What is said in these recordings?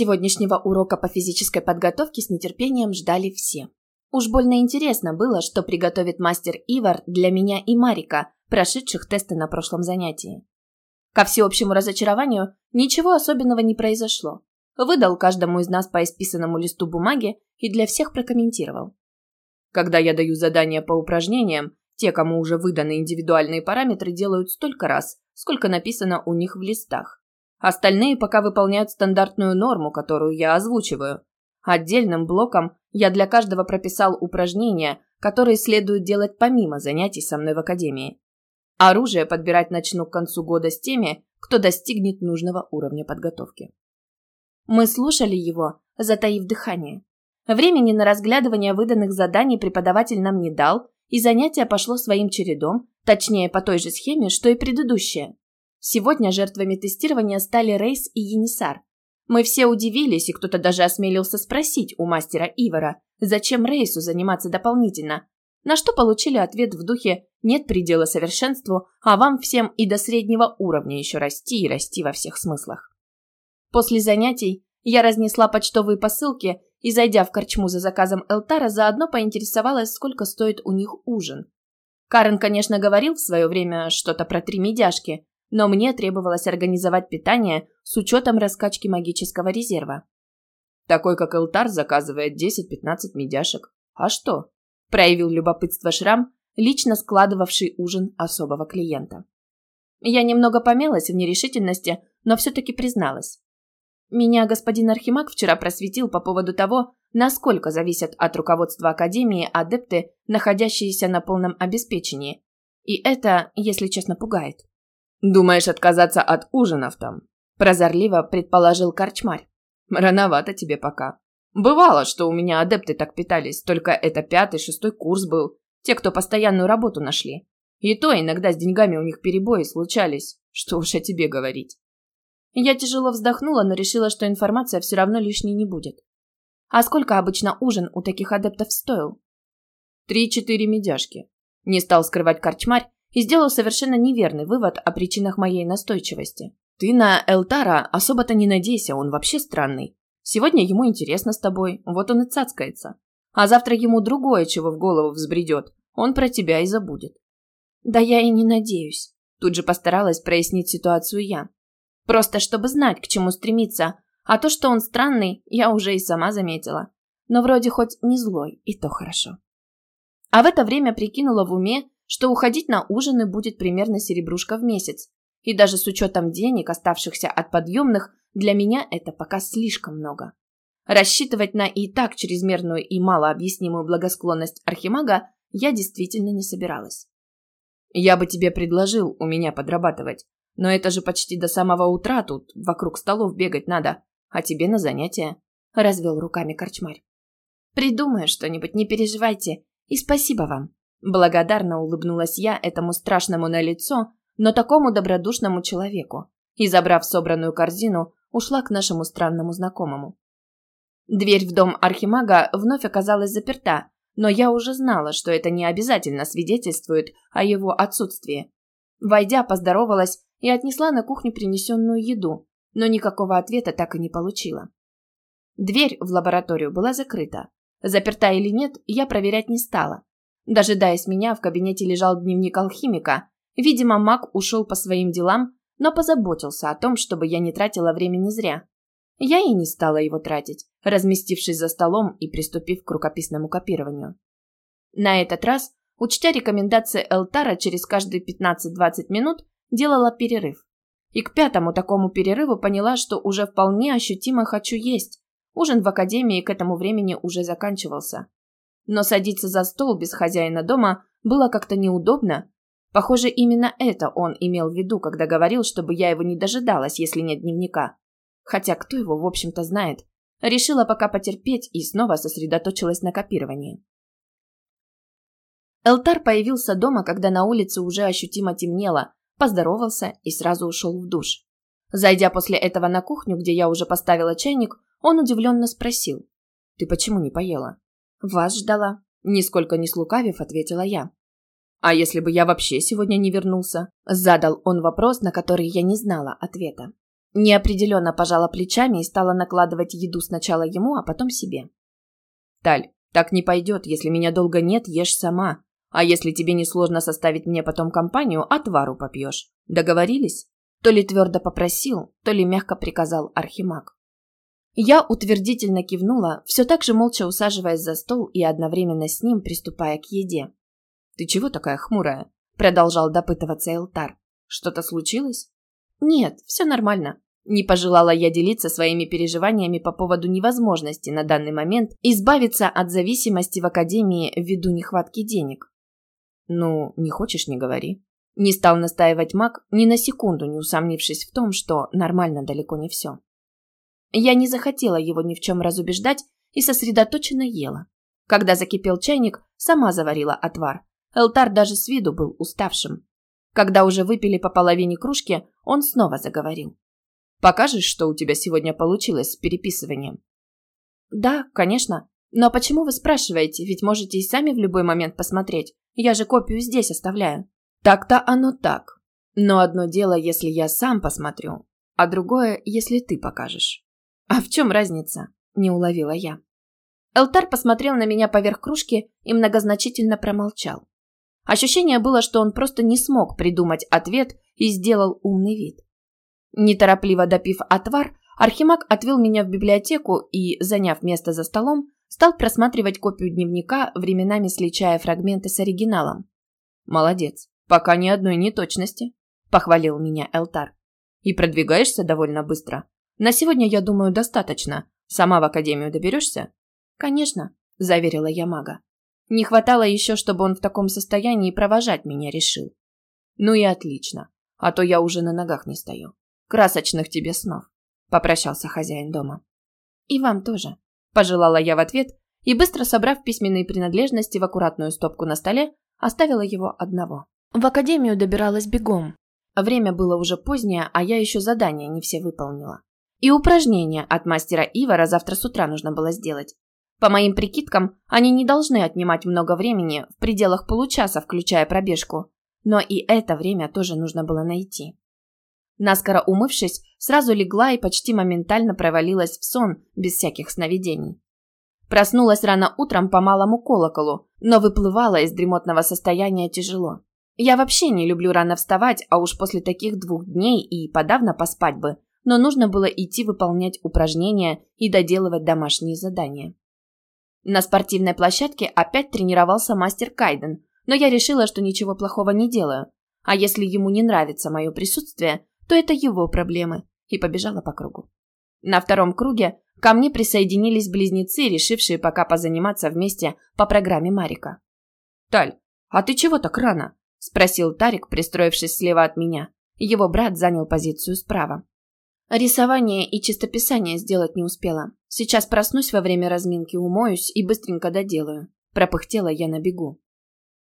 Сегодняшнего урока по физической подготовке с нетерпением ждали все. Уж больно интересно было, что приготовит мастер Ивар для меня и Марика, прошедших тесты на прошлом занятии. Ко всеобщему разочарованию ничего особенного не произошло. Выдал каждому из нас по исписанному листу бумаги и для всех прокомментировал. Когда я даю задания по упражнениям, те, кому уже выданы индивидуальные параметры, делают столько раз, сколько написано у них в листах. Остальные пока выполняют стандартную норму, которую я озвучиваю. Отдельным блоком я для каждого прописал упражнения, которые следует делать помимо занятий со мной в академии. Оружие подбирать начну к концу года с теми, кто достигнет нужного уровня подготовки. Мы слушали его, затаив дыхание. Времени на разглядывание выданных заданий преподаватель нам не дал, и занятие пошло своим чередом, точнее по той же схеме, что и предыдущее. Сегодня жертвами тестирования стали Рейс и Енисар. Мы все удивились, и кто-то даже осмелился спросить у мастера Ивара, зачем Рейсу заниматься дополнительно, на что получили ответ в духе «нет предела совершенству, а вам всем и до среднего уровня еще расти и расти во всех смыслах». После занятий я разнесла почтовые посылки и, зайдя в корчму за заказом Элтара, заодно поинтересовалась, сколько стоит у них ужин. Карен, конечно, говорил в свое время что-то про три медяшки, но мне требовалось организовать питание с учетом раскачки магического резерва. Такой, как Элтар, заказывает 10-15 медяшек. А что? проявил любопытство Шрам, лично складывавший ужин особого клиента. Я немного помялась в нерешительности, но все-таки призналась. Меня господин Архимаг вчера просветил по поводу того, насколько зависят от руководства Академии адепты, находящиеся на полном обеспечении. И это, если честно, пугает. «Думаешь отказаться от ужинов там?» – прозорливо предположил Корчмарь. «Рановато тебе пока. Бывало, что у меня адепты так питались, только это пятый, шестой курс был. Те, кто постоянную работу нашли. И то иногда с деньгами у них перебои случались. Что уж о тебе говорить. Я тяжело вздохнула, но решила, что информация все равно лишней не будет. А сколько обычно ужин у таких адептов стоил? Три-четыре медяшки. Не стал скрывать корчмарь и сделал совершенно неверный вывод о причинах моей настойчивости. Ты на Элтара особо-то не надейся, он вообще странный. Сегодня ему интересно с тобой, вот он и цацкается. А завтра ему другое, чего в голову взбредет. Он про тебя и забудет. Да я и не надеюсь. Тут же постаралась прояснить ситуацию я. Просто чтобы знать, к чему стремиться. А то, что он странный, я уже и сама заметила. Но вроде хоть не злой, и то хорошо. А в это время прикинула в уме, что уходить на ужины будет примерно серебрушка в месяц. И даже с учетом денег, оставшихся от подъемных, для меня это пока слишком много. Рассчитывать на и так чрезмерную и малообъяснимую благосклонность Архимага я действительно не собиралась. «Я бы тебе предложил у меня подрабатывать, но это же почти до самого утра тут вокруг столов бегать надо, а тебе на занятия», – развел руками корчмарь. «Придумаю что-нибудь, не переживайте, и спасибо вам». Благодарно улыбнулась я этому страшному на лицо, но такому добродушному человеку, и, забрав собранную корзину, ушла к нашему странному знакомому. Дверь в дом Архимага вновь оказалась заперта, но я уже знала, что это не обязательно свидетельствует о его отсутствии. Войдя, поздоровалась и отнесла на кухню принесенную еду, но никакого ответа так и не получила. Дверь в лабораторию была закрыта. Заперта или нет, я проверять не стала. Дожидаясь меня, в кабинете лежал дневник алхимика. Видимо, маг ушел по своим делам, но позаботился о том, чтобы я не тратила времени зря. Я и не стала его тратить, разместившись за столом и приступив к рукописному копированию. На этот раз, учтя рекомендации Элтара, через каждые 15-20 минут делала перерыв. И к пятому такому перерыву поняла, что уже вполне ощутимо хочу есть. Ужин в академии к этому времени уже заканчивался. Но садиться за стол без хозяина дома было как-то неудобно, Похоже, именно это он имел в виду, когда говорил, чтобы я его не дожидалась, если нет дневника. Хотя кто его, в общем-то, знает. Решила пока потерпеть и снова сосредоточилась на копировании. Элтар появился дома, когда на улице уже ощутимо темнело, поздоровался и сразу ушел в душ. Зайдя после этого на кухню, где я уже поставила чайник, он удивленно спросил. «Ты почему не поела?» «Вас ждала», – нисколько не слукавив, ответила я. «А если бы я вообще сегодня не вернулся?» Задал он вопрос, на который я не знала ответа. Неопределенно пожала плечами и стала накладывать еду сначала ему, а потом себе. «Таль, так не пойдет. Если меня долго нет, ешь сама. А если тебе не сложно составить мне потом компанию, отвару попьешь. Договорились?» То ли твердо попросил, то ли мягко приказал Архимаг. Я утвердительно кивнула, все так же молча усаживаясь за стол и одновременно с ним приступая к еде. «Ты чего такая хмурая?» – продолжал допытываться Элтар. «Что-то случилось?» «Нет, все нормально». Не пожелала я делиться своими переживаниями по поводу невозможности на данный момент избавиться от зависимости в Академии ввиду нехватки денег. «Ну, не хочешь – не говори». Не стал настаивать маг, ни на секунду не усомнившись в том, что нормально далеко не все. Я не захотела его ни в чем разубеждать и сосредоточенно ела. Когда закипел чайник, сама заварила отвар. Элтар даже с виду был уставшим. Когда уже выпили по половине кружки, он снова заговорил. «Покажешь, что у тебя сегодня получилось с переписыванием?» «Да, конечно. Но почему вы спрашиваете? Ведь можете и сами в любой момент посмотреть. Я же копию здесь оставляю». «Так-то оно так. Но одно дело, если я сам посмотрю, а другое, если ты покажешь». «А в чем разница?» – не уловила я. Элтар посмотрел на меня поверх кружки и многозначительно промолчал. Ощущение было, что он просто не смог придумать ответ и сделал умный вид. Неторопливо допив отвар, Архимаг отвел меня в библиотеку и, заняв место за столом, стал просматривать копию дневника, временами сличая фрагменты с оригиналом. «Молодец, пока ни одной неточности», – похвалил меня Элтар. «И продвигаешься довольно быстро. На сегодня, я думаю, достаточно. Сама в академию доберешься?» «Конечно», – заверила я мага. Не хватало еще, чтобы он в таком состоянии провожать меня решил. «Ну и отлично, а то я уже на ногах не стою. Красочных тебе снов», – попрощался хозяин дома. «И вам тоже», – пожелала я в ответ и, быстро собрав письменные принадлежности в аккуратную стопку на столе, оставила его одного. В академию добиралась бегом. Время было уже позднее, а я еще задания не все выполнила. И упражнения от мастера Ивара завтра с утра нужно было сделать. По моим прикидкам, они не должны отнимать много времени, в пределах получаса, включая пробежку. Но и это время тоже нужно было найти. Наскоро умывшись, сразу легла и почти моментально провалилась в сон, без всяких сновидений. Проснулась рано утром по малому колоколу, но выплывала из дремотного состояния тяжело. Я вообще не люблю рано вставать, а уж после таких двух дней и подавно поспать бы – но нужно было идти выполнять упражнения и доделывать домашние задания. На спортивной площадке опять тренировался мастер Кайден, но я решила, что ничего плохого не делаю. А если ему не нравится мое присутствие, то это его проблемы, и побежала по кругу. На втором круге ко мне присоединились близнецы, решившие пока позаниматься вместе по программе Марика. «Таль, а ты чего так рано?» – спросил Тарик, пристроившись слева от меня. Его брат занял позицию справа. Рисование и чистописание сделать не успела. Сейчас проснусь во время разминки, умоюсь и быстренько доделаю. Пропыхтела я на бегу.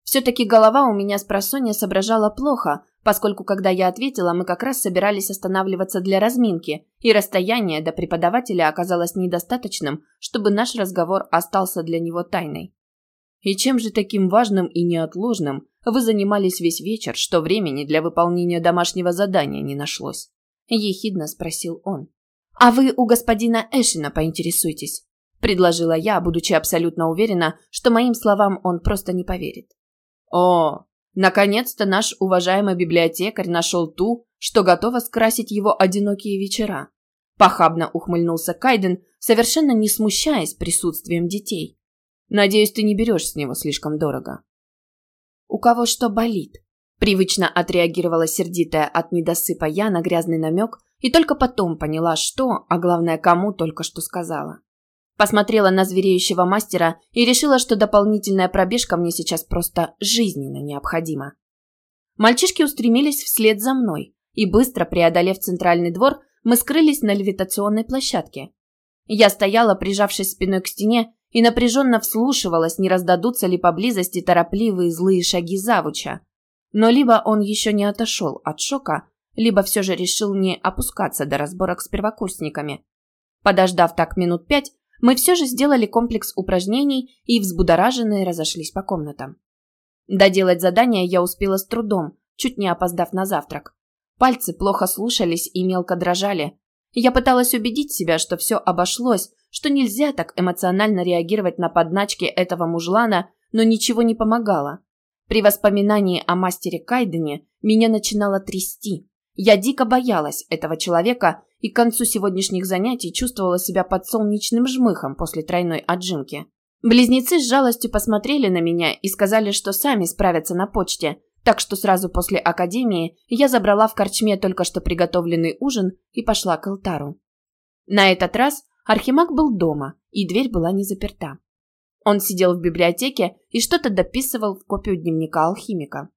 Все-таки голова у меня с просонья соображала плохо, поскольку когда я ответила, мы как раз собирались останавливаться для разминки, и расстояние до преподавателя оказалось недостаточным, чтобы наш разговор остался для него тайной. «И чем же таким важным и неотложным вы занимались весь вечер, что времени для выполнения домашнего задания не нашлось?» – ехидно спросил он. «А вы у господина Эшина поинтересуйтесь», – предложила я, будучи абсолютно уверена, что моим словам он просто не поверит. «О, наконец-то наш уважаемый библиотекарь нашел ту, что готова скрасить его одинокие вечера», – похабно ухмыльнулся Кайден, совершенно не смущаясь присутствием детей. «Надеюсь, ты не берешь с него слишком дорого». «У кого что болит?» Привычно отреагировала сердитая от недосыпа я на грязный намек и только потом поняла, что, а главное, кому только что сказала. Посмотрела на звереющего мастера и решила, что дополнительная пробежка мне сейчас просто жизненно необходима. Мальчишки устремились вслед за мной, и быстро преодолев центральный двор, мы скрылись на левитационной площадке. Я стояла, прижавшись спиной к стене, и напряженно вслушивалась, не раздадутся ли поблизости торопливые злые шаги завуча. Но либо он еще не отошел от шока, либо все же решил не опускаться до разборок с первокурсниками. Подождав так минут пять, мы все же сделали комплекс упражнений и взбудораженные разошлись по комнатам. Доделать задание я успела с трудом, чуть не опоздав на завтрак. Пальцы плохо слушались и мелко дрожали. Я пыталась убедить себя, что все обошлось, что нельзя так эмоционально реагировать на подначки этого мужлана, но ничего не помогало. При воспоминании о мастере Кайдене меня начинало трясти. Я дико боялась этого человека и к концу сегодняшних занятий чувствовала себя под солнечным жмыхом после тройной отжимки. Близнецы с жалостью посмотрели на меня и сказали, что сами справятся на почте, так что сразу после академии я забрала в корчме только что приготовленный ужин и пошла к алтару. На этот раз Архимаг был дома, и дверь была не заперта. Он сидел в библиотеке и что-то дописывал в копию дневника алхимика.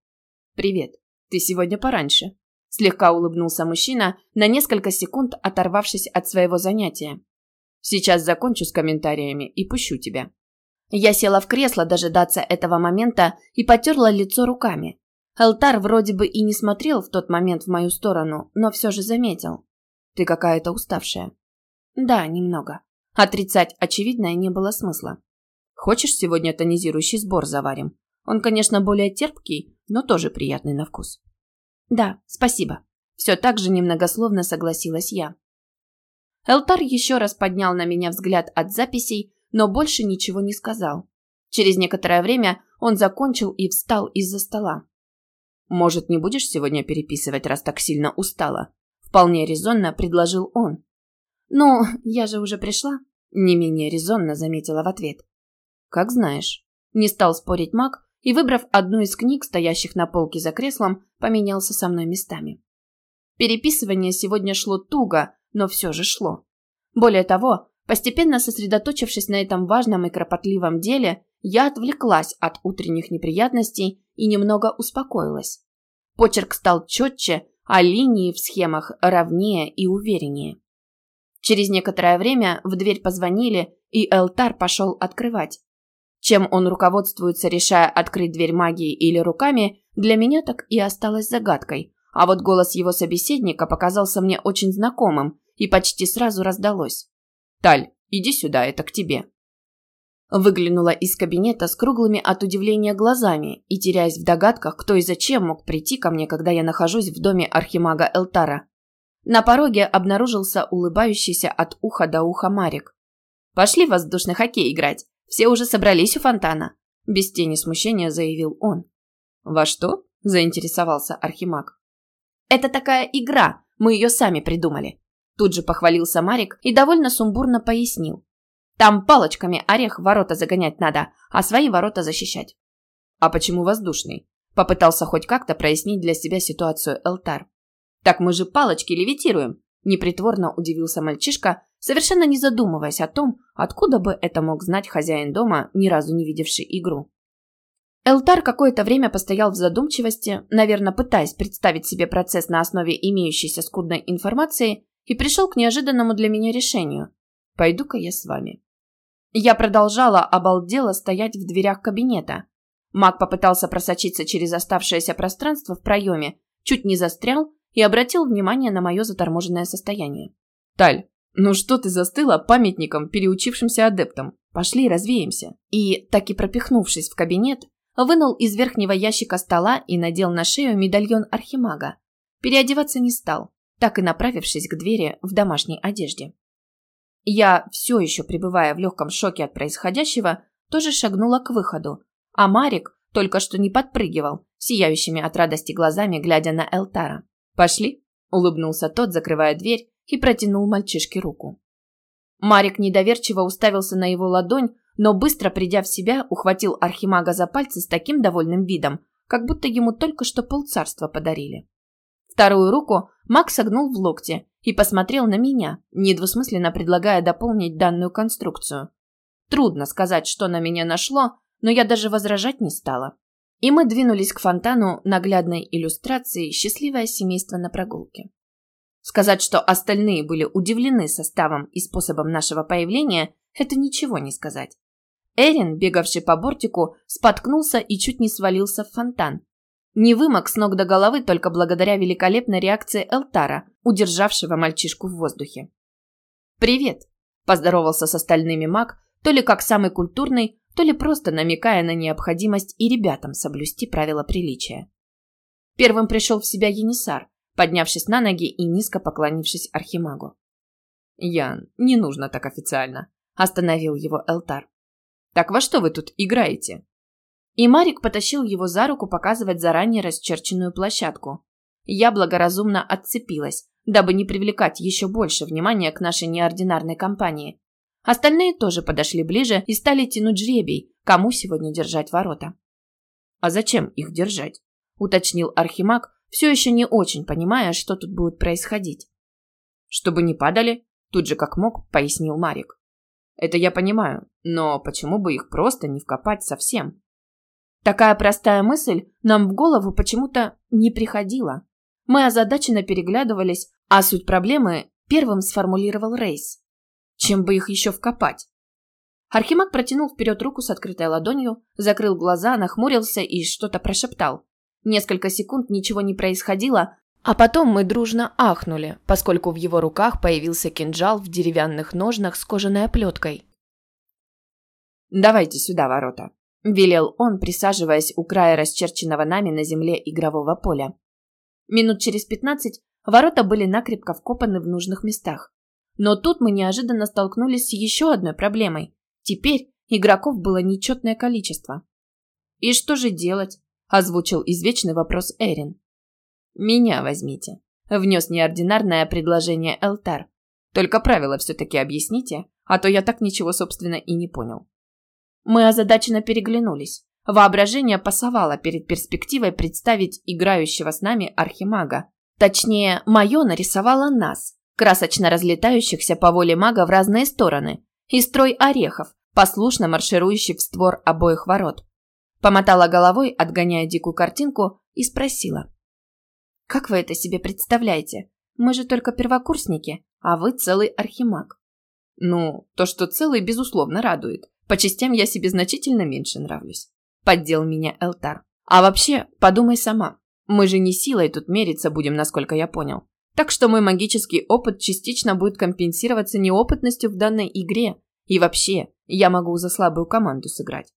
«Привет. Ты сегодня пораньше», – слегка улыбнулся мужчина, на несколько секунд оторвавшись от своего занятия. «Сейчас закончу с комментариями и пущу тебя». Я села в кресло дожидаться этого момента и потерла лицо руками. Элтар вроде бы и не смотрел в тот момент в мою сторону, но все же заметил. «Ты какая-то уставшая». «Да, немного». Отрицать очевидное не было смысла. «Хочешь, сегодня тонизирующий сбор заварим? Он, конечно, более терпкий, но тоже приятный на вкус». «Да, спасибо». Все так же немногословно согласилась я. Элтар еще раз поднял на меня взгляд от записей, но больше ничего не сказал. Через некоторое время он закончил и встал из-за стола. «Может, не будешь сегодня переписывать, раз так сильно устала?» Вполне резонно предложил он. «Ну, я же уже пришла», – не менее резонно заметила в ответ. «Как знаешь». Не стал спорить маг и, выбрав одну из книг, стоящих на полке за креслом, поменялся со мной местами. Переписывание сегодня шло туго, но все же шло. Более того, Постепенно сосредоточившись на этом важном и кропотливом деле, я отвлеклась от утренних неприятностей и немного успокоилась. Почерк стал четче, а линии в схемах ровнее и увереннее. Через некоторое время в дверь позвонили, и Элтар пошел открывать. Чем он руководствуется, решая открыть дверь магией или руками, для меня так и осталось загадкой. А вот голос его собеседника показался мне очень знакомым и почти сразу раздалось. «Таль, иди сюда, это к тебе». Выглянула из кабинета с круглыми от удивления глазами и, теряясь в догадках, кто и зачем мог прийти ко мне, когда я нахожусь в доме архимага Элтара. На пороге обнаружился улыбающийся от уха до уха Марик. «Пошли в воздушный хоккей играть. Все уже собрались у фонтана», – без тени смущения заявил он. «Во что?» – заинтересовался архимаг. «Это такая игра, мы ее сами придумали. Тут же похвалился Марик и довольно сумбурно пояснил. Там палочками орех ворота загонять надо, а свои ворота защищать. А почему воздушный? Попытался хоть как-то прояснить для себя ситуацию Элтар. Так мы же палочки левитируем. Непритворно удивился мальчишка, совершенно не задумываясь о том, откуда бы это мог знать хозяин дома, ни разу не видевший игру. Элтар какое-то время постоял в задумчивости, наверное, пытаясь представить себе процесс на основе имеющейся скудной информации, и пришел к неожиданному для меня решению. Пойду-ка я с вами. Я продолжала обалдело стоять в дверях кабинета. Маг попытался просочиться через оставшееся пространство в проеме, чуть не застрял и обратил внимание на мое заторможенное состояние. «Таль, ну что ты застыла памятником переучившимся адептам? Пошли, развеемся». И, так и пропихнувшись в кабинет, вынул из верхнего ящика стола и надел на шею медальон архимага. Переодеваться не стал, так и направившись к двери в домашней одежде. Я, все еще пребывая в легком шоке от происходящего, тоже шагнула к выходу, а Марик только что не подпрыгивал, сияющими от радости глазами, глядя на Элтара. «Пошли?» – улыбнулся тот, закрывая дверь, и протянул мальчишке руку. Марик недоверчиво уставился на его ладонь, но быстро придя в себя, ухватил Архимага за пальцы с таким довольным видом, как будто ему только что полцарства подарили. Вторую руку Макс согнул в локте и посмотрел на меня, недвусмысленно предлагая дополнить данную конструкцию. Трудно сказать, что на меня нашло, но я даже возражать не стала. И мы двинулись к фонтану наглядной иллюстрации «Счастливое семейство на прогулке». Сказать, что остальные были удивлены составом и способом нашего появления, это ничего не сказать. Эрин, бегавший по бортику, споткнулся и чуть не свалился в фонтан, не вымок с ног до головы только благодаря великолепной реакции Элтара, удержавшего мальчишку в воздухе. «Привет!» – поздоровался с остальными маг, то ли как самый культурный, то ли просто намекая на необходимость и ребятам соблюсти правила приличия. Первым пришел в себя Енисар, поднявшись на ноги и низко поклонившись Архимагу. «Ян, не нужно так официально», – остановил его Элтар. «Так во что вы тут играете?» И Марик потащил его за руку показывать заранее расчерченную площадку. Я благоразумно отцепилась, дабы не привлекать еще больше внимания к нашей неординарной компании. Остальные тоже подошли ближе и стали тянуть жребий, кому сегодня держать ворота. «А зачем их держать?» – уточнил Архимаг, все еще не очень понимая, что тут будет происходить. «Чтобы не падали?» – тут же как мог, пояснил Марик. «Это я понимаю, но почему бы их просто не вкопать совсем?» Такая простая мысль нам в голову почему-то не приходила. Мы озадаченно переглядывались, а суть проблемы первым сформулировал Рейс. Чем бы их еще вкопать? Архимаг протянул вперед руку с открытой ладонью, закрыл глаза, нахмурился и что-то прошептал. Несколько секунд ничего не происходило, а потом мы дружно ахнули, поскольку в его руках появился кинжал в деревянных ножнах с кожаной оплеткой. «Давайте сюда ворота», – велел он, присаживаясь у края расчерченного нами на земле игрового поля. Минут через пятнадцать ворота были накрепко вкопаны в нужных местах. Но тут мы неожиданно столкнулись с еще одной проблемой. Теперь игроков было нечетное количество. «И что же делать?» – озвучил извечный вопрос Эрин. «Меня возьмите», – внес неординарное предложение Элтар. «Только правила все-таки объясните, а то я так ничего, собственно, и не понял». Мы озадаченно переглянулись. Воображение пасовало перед перспективой представить играющего с нами архимага. Точнее, мое нарисовало нас, красочно разлетающихся по воле мага в разные стороны, и строй орехов, послушно марширующий в створ обоих ворот. Помотала головой, отгоняя дикую картинку, и спросила. «Как вы это себе представляете? Мы же только первокурсники, а вы целый архимаг». «Ну, то, что целый, безусловно, радует. По частям я себе значительно меньше нравлюсь. Поддел меня Элтар. А вообще, подумай сама. Мы же не силой тут мериться будем, насколько я понял. Так что мой магический опыт частично будет компенсироваться неопытностью в данной игре. И вообще, я могу за слабую команду сыграть.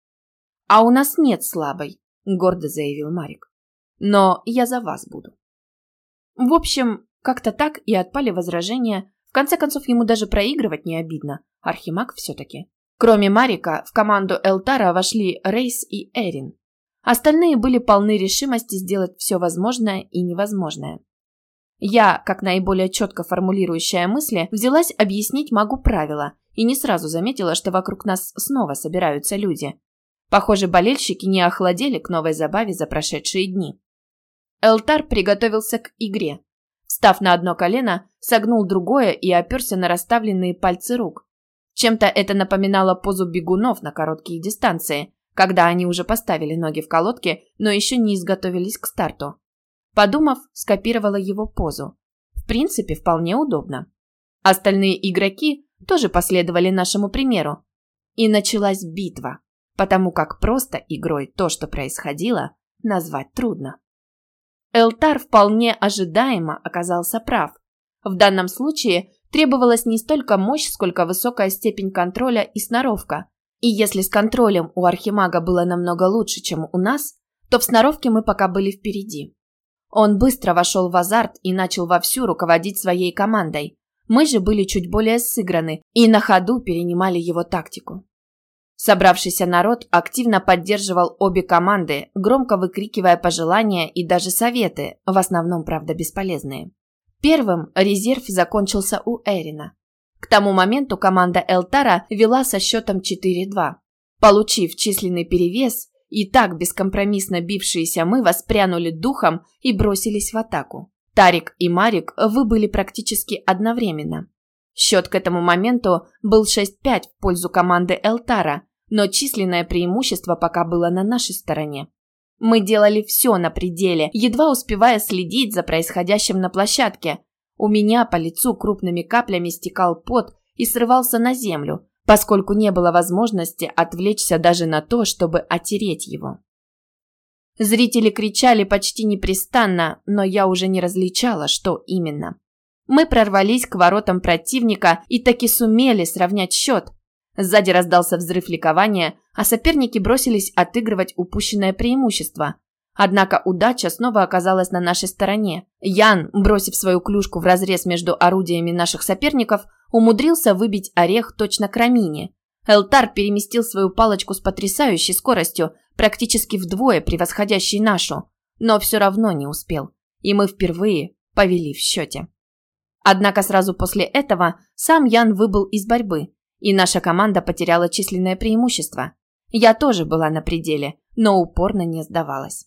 А у нас нет слабой, гордо заявил Марик. Но я за вас буду. В общем, как-то так и отпали возражения. В конце концов, ему даже проигрывать не обидно. Архимаг все-таки. Кроме Марика, в команду Элтара вошли Рейс и Эрин. Остальные были полны решимости сделать все возможное и невозможное. Я, как наиболее четко формулирующая мысли, взялась объяснить магу правила и не сразу заметила, что вокруг нас снова собираются люди. Похоже, болельщики не охладели к новой забаве за прошедшие дни. Элтар приготовился к игре. Став на одно колено, согнул другое и оперся на расставленные пальцы рук. Чем-то это напоминало позу бегунов на короткие дистанции, когда они уже поставили ноги в колодки, но еще не изготовились к старту. Подумав, скопировала его позу. В принципе, вполне удобно. Остальные игроки тоже последовали нашему примеру. И началась битва, потому как просто игрой то, что происходило, назвать трудно. Элтар вполне ожидаемо оказался прав. В данном случае требовалась не столько мощь, сколько высокая степень контроля и сноровка. И если с контролем у Архимага было намного лучше, чем у нас, то в сноровке мы пока были впереди. Он быстро вошел в азарт и начал вовсю руководить своей командой. Мы же были чуть более сыграны и на ходу перенимали его тактику. Собравшийся народ активно поддерживал обе команды, громко выкрикивая пожелания и даже советы, в основном, правда, бесполезные. Первым резерв закончился у Эрина. К тому моменту команда Элтара вела со счетом 4-2. Получив численный перевес, и так бескомпромиссно бившиеся мы воспрянули духом и бросились в атаку. Тарик и Марик выбыли практически одновременно. Счет к этому моменту был 6-5 в пользу команды Элтара, но численное преимущество пока было на нашей стороне. Мы делали все на пределе, едва успевая следить за происходящим на площадке. У меня по лицу крупными каплями стекал пот и срывался на землю, поскольку не было возможности отвлечься даже на то, чтобы отереть его. Зрители кричали почти непрестанно, но я уже не различала, что именно. Мы прорвались к воротам противника и таки сумели сравнять счет, Сзади раздался взрыв ликования, а соперники бросились отыгрывать упущенное преимущество. Однако удача снова оказалась на нашей стороне. Ян, бросив свою клюшку в разрез между орудиями наших соперников, умудрился выбить орех точно к Рамине. Элтар переместил свою палочку с потрясающей скоростью, практически вдвое превосходящей нашу, но все равно не успел. И мы впервые повели в счете. Однако сразу после этого сам Ян выбыл из борьбы, и наша команда потеряла численное преимущество. Я тоже была на пределе, но упорно не сдавалась.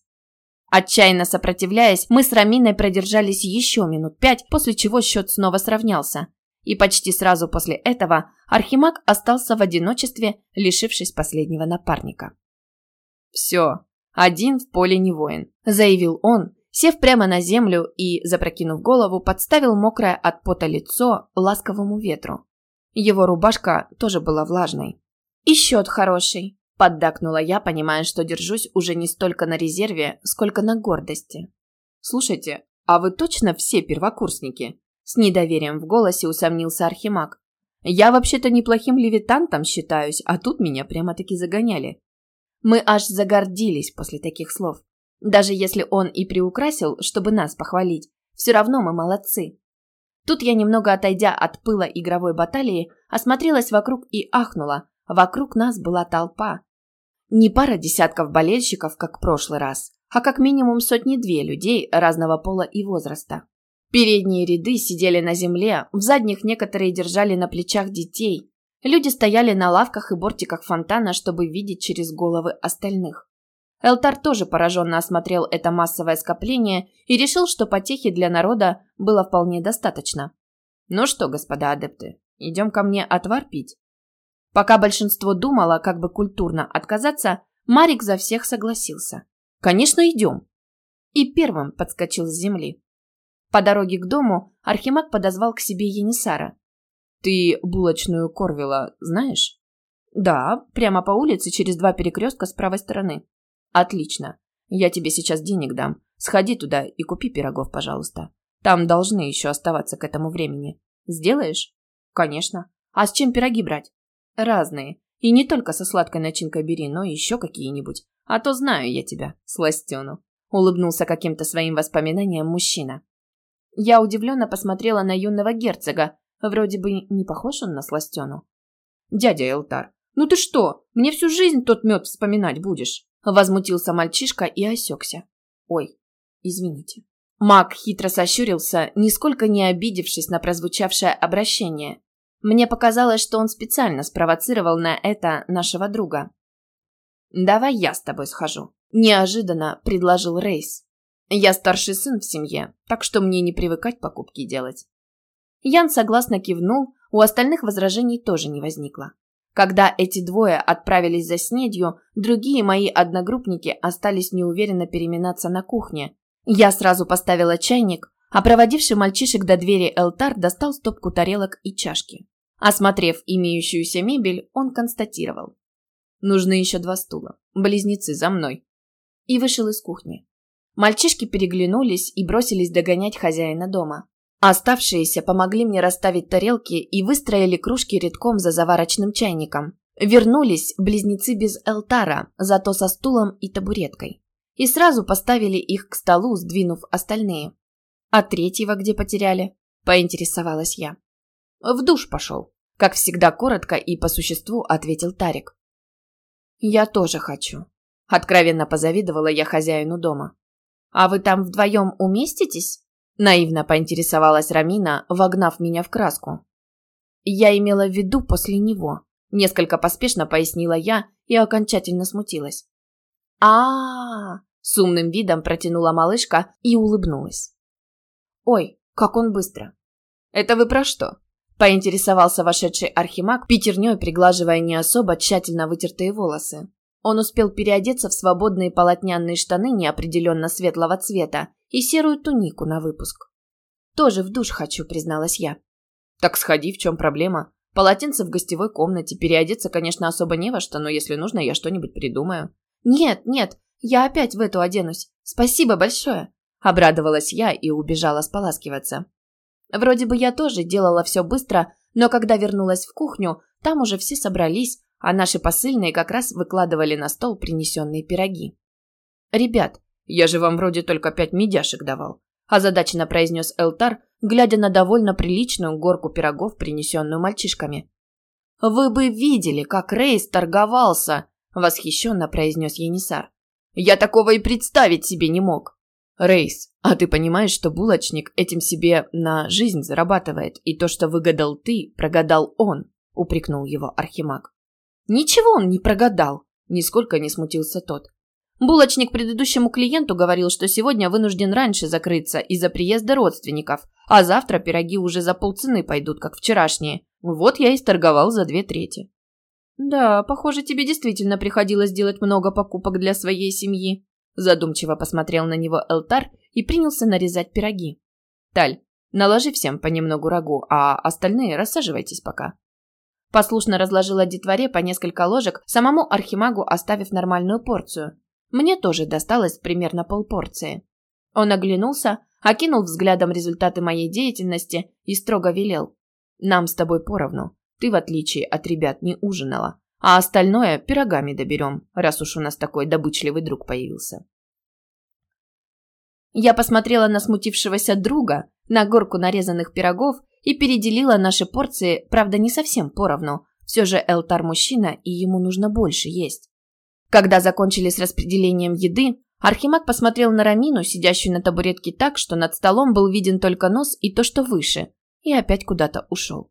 Отчаянно сопротивляясь, мы с Раминой продержались еще минут пять, после чего счет снова сравнялся. И почти сразу после этого Архимаг остался в одиночестве, лишившись последнего напарника. «Все, один в поле не воин», – заявил он, сев прямо на землю и, запрокинув голову, подставил мокрое от пота лицо ласковому ветру. Его рубашка тоже была влажной. «И счет хороший», – поддакнула я, понимая, что держусь уже не столько на резерве, сколько на гордости. «Слушайте, а вы точно все первокурсники?» С недоверием в голосе усомнился Архимаг. «Я вообще-то неплохим левитантом считаюсь, а тут меня прямо-таки загоняли». Мы аж загордились после таких слов. Даже если он и приукрасил, чтобы нас похвалить, все равно мы молодцы. Тут я, немного отойдя от пыла игровой баталии, осмотрелась вокруг и ахнула. Вокруг нас была толпа. Не пара десятков болельщиков, как в прошлый раз, а как минимум сотни-две людей разного пола и возраста. Передние ряды сидели на земле, в задних некоторые держали на плечах детей. Люди стояли на лавках и бортиках фонтана, чтобы видеть через головы остальных. Элтар тоже пораженно осмотрел это массовое скопление и решил, что потехи для народа было вполне достаточно. «Ну что, господа адепты, идем ко мне отвар пить?» Пока большинство думало, как бы культурно отказаться, Марик за всех согласился. «Конечно, идем!» И первым подскочил с земли. По дороге к дому Архимаг подозвал к себе Енисара. «Ты булочную Корвила знаешь?» «Да, прямо по улице, через два перекрестка с правой стороны». «Отлично. Я тебе сейчас денег дам. Сходи туда и купи пирогов, пожалуйста. Там должны еще оставаться к этому времени. Сделаешь?» «Конечно. А с чем пироги брать?» «Разные. И не только со сладкой начинкой бери, но еще какие-нибудь. А то знаю я тебя, сластену». Улыбнулся каким-то своим воспоминанием мужчина. Я удивленно посмотрела на юного герцога. Вроде бы не похож он на сластену. «Дядя Элтар, ну ты что, мне всю жизнь тот мед вспоминать будешь?» Возмутился мальчишка и осекся. «Ой, извините». Маг хитро сощурился, нисколько не обидевшись на прозвучавшее обращение. Мне показалось, что он специально спровоцировал на это нашего друга. «Давай я с тобой схожу», – неожиданно предложил Рейс. Я старший сын в семье, так что мне не привыкать покупки делать. Ян согласно кивнул, у остальных возражений тоже не возникло. Когда эти двое отправились за снедью, другие мои одногруппники остались неуверенно переминаться на кухне. Я сразу поставила чайник, а проводивший мальчишек до двери Элтар достал стопку тарелок и чашки. Осмотрев имеющуюся мебель, он констатировал. «Нужны еще два стула. Близнецы, за мной!» И вышел из кухни. Мальчишки переглянулись и бросились догонять хозяина дома. Оставшиеся помогли мне расставить тарелки и выстроили кружки редком за заварочным чайником. Вернулись близнецы без элтара, зато со стулом и табуреткой. И сразу поставили их к столу, сдвинув остальные. «А третьего где потеряли?» – поинтересовалась я. «В душ пошел», – как всегда коротко и по существу ответил Тарик. «Я тоже хочу», – откровенно позавидовала я хозяину дома. «А вы там вдвоем уместитесь?» – наивно поинтересовалась Рамина, вогнав меня в краску. «Я имела в виду после него», – несколько поспешно пояснила я и окончательно смутилась. а, -а, с умным видом протянула малышка и улыбнулась. «Ой, как он быстро!» «Это вы про что?» – поинтересовался вошедший архимаг, пятерней приглаживая не особо тщательно вытертые волосы. Он успел переодеться в свободные полотняные штаны неопределенно светлого цвета и серую тунику на выпуск. «Тоже в душ хочу», – призналась я. «Так сходи, в чем проблема? Полотенце в гостевой комнате, переодеться, конечно, особо не во что, но если нужно, я что-нибудь придумаю». «Нет, нет, я опять в эту оденусь. Спасибо большое», – обрадовалась я и убежала споласкиваться. Вроде бы я тоже делала все быстро, но когда вернулась в кухню, там уже все собрались, а наши посыльные как раз выкладывали на стол принесенные пироги. «Ребят, Я же вам вроде только пять медяшек давал. Озадаченно произнес Элтар, глядя на довольно приличную горку пирогов, принесенную мальчишками. «Вы бы видели, как Рейс торговался!» – восхищенно произнес Енисар. «Я такого и представить себе не мог!» «Рейс, а ты понимаешь, что булочник этим себе на жизнь зарабатывает, и то, что выгадал ты, прогадал он?» – упрекнул его Архимаг. «Ничего он не прогадал!» – нисколько не смутился тот. Булочник предыдущему клиенту говорил, что сегодня вынужден раньше закрыться из-за приезда родственников, а завтра пироги уже за полцены пойдут, как вчерашние. Вот я и торговал за две трети. «Да, похоже, тебе действительно приходилось делать много покупок для своей семьи», задумчиво посмотрел на него Элтар и принялся нарезать пироги. «Таль, наложи всем понемногу рагу, а остальные рассаживайтесь пока». Послушно разложила детворе по несколько ложек, самому архимагу оставив нормальную порцию. Мне тоже досталось примерно полпорции. Он оглянулся, окинул взглядом результаты моей деятельности и строго велел. «Нам с тобой поровну. Ты, в отличие от ребят, не ужинала. А остальное пирогами доберем, раз уж у нас такой добычливый друг появился». Я посмотрела на смутившегося друга, на горку нарезанных пирогов и переделила наши порции, правда, не совсем поровну. Все же Элтар мужчина, и ему нужно больше есть. Когда закончили с распределением еды, Архимаг посмотрел на Рамину, сидящую на табуретке так, что над столом был виден только нос и то, что выше, и опять куда-то ушел.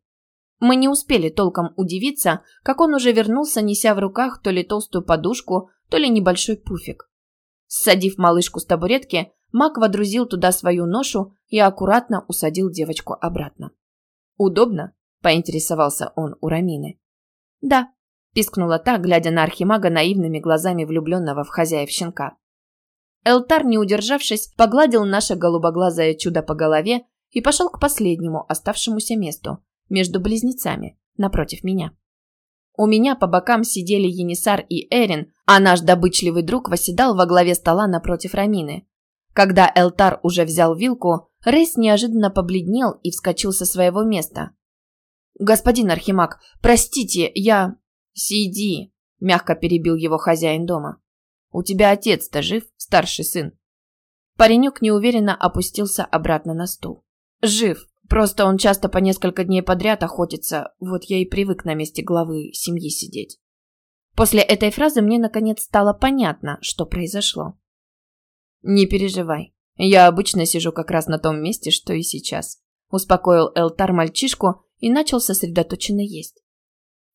Мы не успели толком удивиться, как он уже вернулся, неся в руках то ли толстую подушку, то ли небольшой пуфик. Ссадив малышку с табуретки, маг водрузил туда свою ношу и аккуратно усадил девочку обратно. «Удобно?» – поинтересовался он у Рамины. «Да», пискнула та, глядя на архимага наивными глазами влюбленного в хозяев щенка. Элтар, не удержавшись, погладил наше голубоглазое чудо по голове и пошел к последнему оставшемуся месту, между близнецами, напротив меня. У меня по бокам сидели Енисар и Эрин, а наш добычливый друг восседал во главе стола напротив Рамины. Когда Элтар уже взял вилку, Рейс неожиданно побледнел и вскочил со своего места. «Господин Архимаг, простите, я...» «Сиди!» – мягко перебил его хозяин дома. «У тебя отец-то жив, старший сын?» Паренек неуверенно опустился обратно на стул. «Жив. Просто он часто по несколько дней подряд охотится. Вот я и привык на месте главы семьи сидеть». После этой фразы мне наконец стало понятно, что произошло. «Не переживай. Я обычно сижу как раз на том месте, что и сейчас», – успокоил Элтар мальчишку и начал сосредоточенно есть.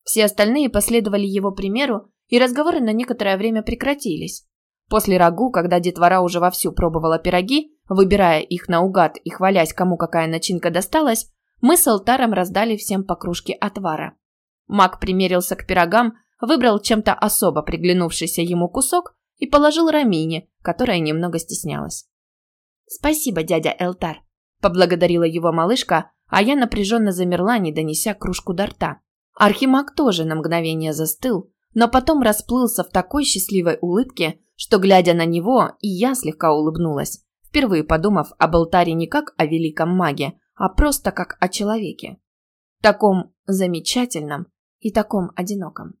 Все остальные последовали его примеру, и разговоры на некоторое время прекратились. После рагу, когда детвора уже вовсю пробовала пироги, выбирая их наугад и хвалясь, кому какая начинка досталась, мы с алтаром раздали всем по кружке отвара. Маг примерился к пирогам, выбрал чем-то особо приглянувшийся ему кусок и положил Рамине, которая немного стеснялась. «Спасибо, дядя Элтар», – поблагодарила его малышка, а я напряженно замерла, не донеся кружку до рта. Архимаг тоже на мгновение застыл, но потом расплылся в такой счастливой улыбке, что, глядя на него, и я слегка улыбнулась, впервые подумав об алтаре не как о великом маге, а просто как о человеке. Таком замечательном и таком одиноком.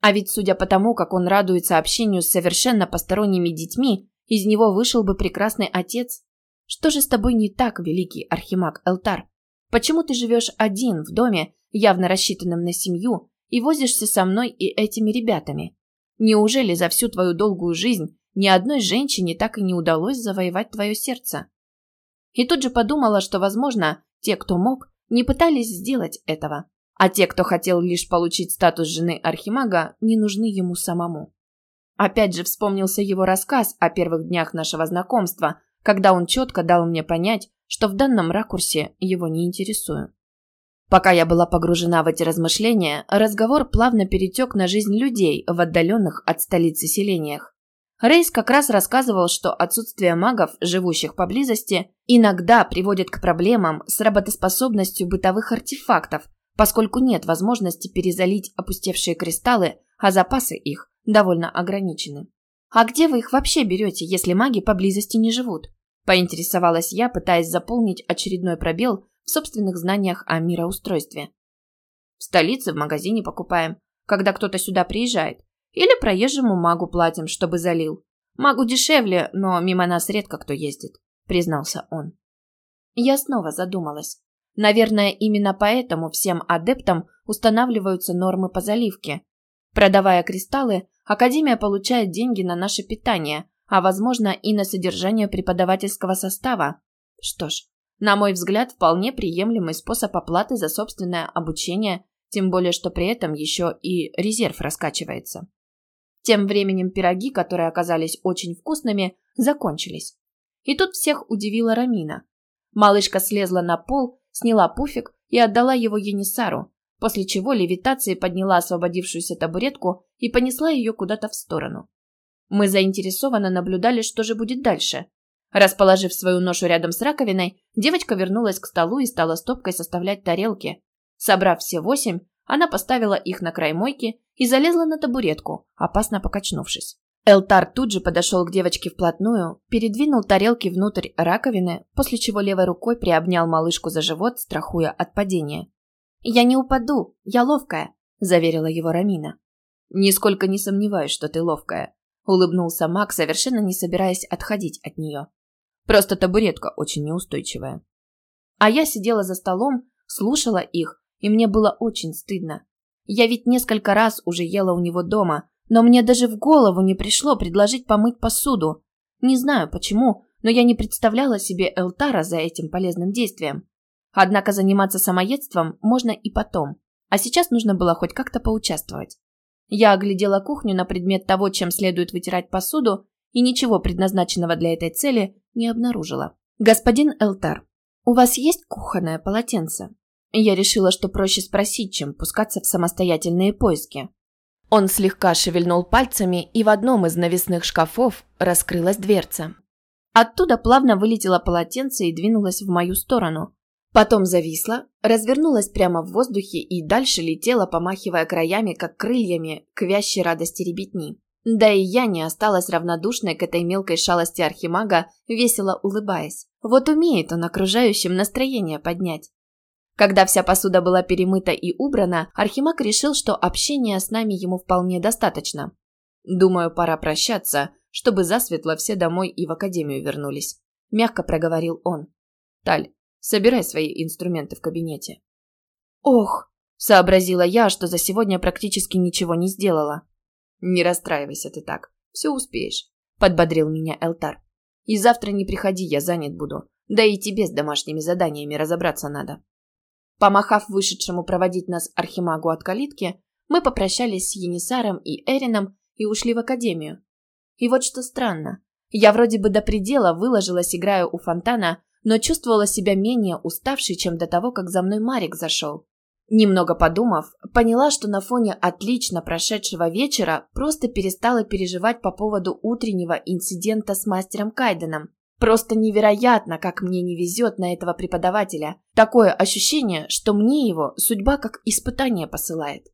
А ведь судя по тому, как он радуется общению с совершенно посторонними детьми, из него вышел бы прекрасный отец. Что же с тобой не так, великий архимаг Элтар? Почему ты живешь один в доме, явно рассчитанном на семью, и возишься со мной и этими ребятами. Неужели за всю твою долгую жизнь ни одной женщине так и не удалось завоевать твое сердце? И тут же подумала, что, возможно, те, кто мог, не пытались сделать этого, а те, кто хотел лишь получить статус жены Архимага, не нужны ему самому. Опять же вспомнился его рассказ о первых днях нашего знакомства, когда он четко дал мне понять, что в данном ракурсе его не интересую. Пока я была погружена в эти размышления, разговор плавно перетек на жизнь людей в отдаленных от столицы селениях. Рейс как раз рассказывал, что отсутствие магов, живущих поблизости, иногда приводит к проблемам с работоспособностью бытовых артефактов, поскольку нет возможности перезалить опустевшие кристаллы, а запасы их довольно ограничены. «А где вы их вообще берете, если маги поблизости не живут?» – поинтересовалась я, пытаясь заполнить очередной пробел в собственных знаниях о мироустройстве. В столице в магазине покупаем, когда кто-то сюда приезжает. Или проезжему магу платим, чтобы залил. Могу дешевле, но мимо нас редко кто ездит», – признался он. Я снова задумалась. Наверное, именно поэтому всем адептам устанавливаются нормы по заливке. Продавая кристаллы, Академия получает деньги на наше питание, а возможно и на содержание преподавательского состава. Что ж, на мой взгляд, вполне приемлемый способ оплаты за собственное обучение, тем более что при этом еще и резерв раскачивается. Тем временем пироги, которые оказались очень вкусными, закончились. И тут всех удивила Рамина. Малышка слезла на пол, сняла пуфик и отдала его Енисару, после чего левитацией подняла освободившуюся табуретку и понесла ее куда-то в сторону. Мы заинтересованно наблюдали, что же будет дальше. Расположив свою ношу рядом с раковиной, девочка вернулась к столу и стала стопкой составлять тарелки. Собрав все восемь, она поставила их на край мойки и залезла на табуретку, опасно покачнувшись. Элтар тут же подошел к девочке вплотную, передвинул тарелки внутрь раковины, после чего левой рукой приобнял малышку за живот, страхуя от падения. «Я не упаду, я ловкая», – заверила его Рамина. «Нисколько не сомневаюсь, что ты ловкая», – улыбнулся Мак, совершенно не собираясь отходить от нее. «Просто табуретка очень неустойчивая». А я сидела за столом, слушала их, и мне было очень стыдно. Я ведь несколько раз уже ела у него дома, но мне даже в голову не пришло предложить помыть посуду. Не знаю почему, но я не представляла себе Элтара за этим полезным действием. Однако заниматься самоедством можно и потом. А сейчас нужно было хоть как-то поучаствовать. Я оглядела кухню на предмет того, чем следует вытирать посуду, и ничего предназначенного для этой цели не обнаружила. «Господин Элтар, у вас есть кухонное полотенце?» Я решила, что проще спросить, чем пускаться в самостоятельные поиски. Он слегка шевельнул пальцами, и в одном из навесных шкафов раскрылась дверца. Оттуда плавно вылетело полотенце и двинулось в мою сторону. Потом зависла, развернулась прямо в воздухе и дальше летела, помахивая краями, как крыльями, к вящей радости ребятни. Да и я не осталась равнодушной к этой мелкой шалости архимага, весело улыбаясь. Вот умеет он окружающим настроение поднять. Когда вся посуда была перемыта и убрана, Архимаг решил, что общения с нами ему вполне достаточно. «Думаю, пора прощаться, чтобы засветло все домой и в академию вернулись», – мягко проговорил он. «Таль, Собирай свои инструменты в кабинете». «Ох!» – сообразила я, что за сегодня практически ничего не сделала. «Не расстраивайся ты так. Все успеешь», – подбодрил меня Элтар. «И завтра не приходи, я занят буду. Да и тебе с домашними заданиями разобраться надо». Помахав вышедшему проводить нас архимагу от калитки, мы попрощались с Енисаром и Эрином и ушли в академию. И вот что странно. Я вроде бы до предела выложилась, играя у фонтана, но чувствовала себя менее уставшей, чем до того, как за мной Марик зашел. Немного подумав, поняла, что на фоне отлично прошедшего вечера просто перестала переживать по поводу утреннего инцидента с мастером Кайденом. Просто невероятно, как мне не везет на этого преподавателя. Такое ощущение, что мне его судьба как испытание посылает.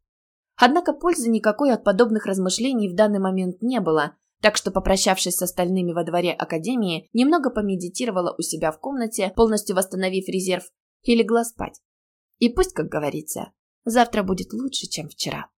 Однако пользы никакой от подобных размышлений в данный момент не было, так что, попрощавшись с остальными во дворе академии, немного помедитировала у себя в комнате, полностью восстановив резерв, и легла спать. И пусть, как говорится, завтра будет лучше, чем вчера.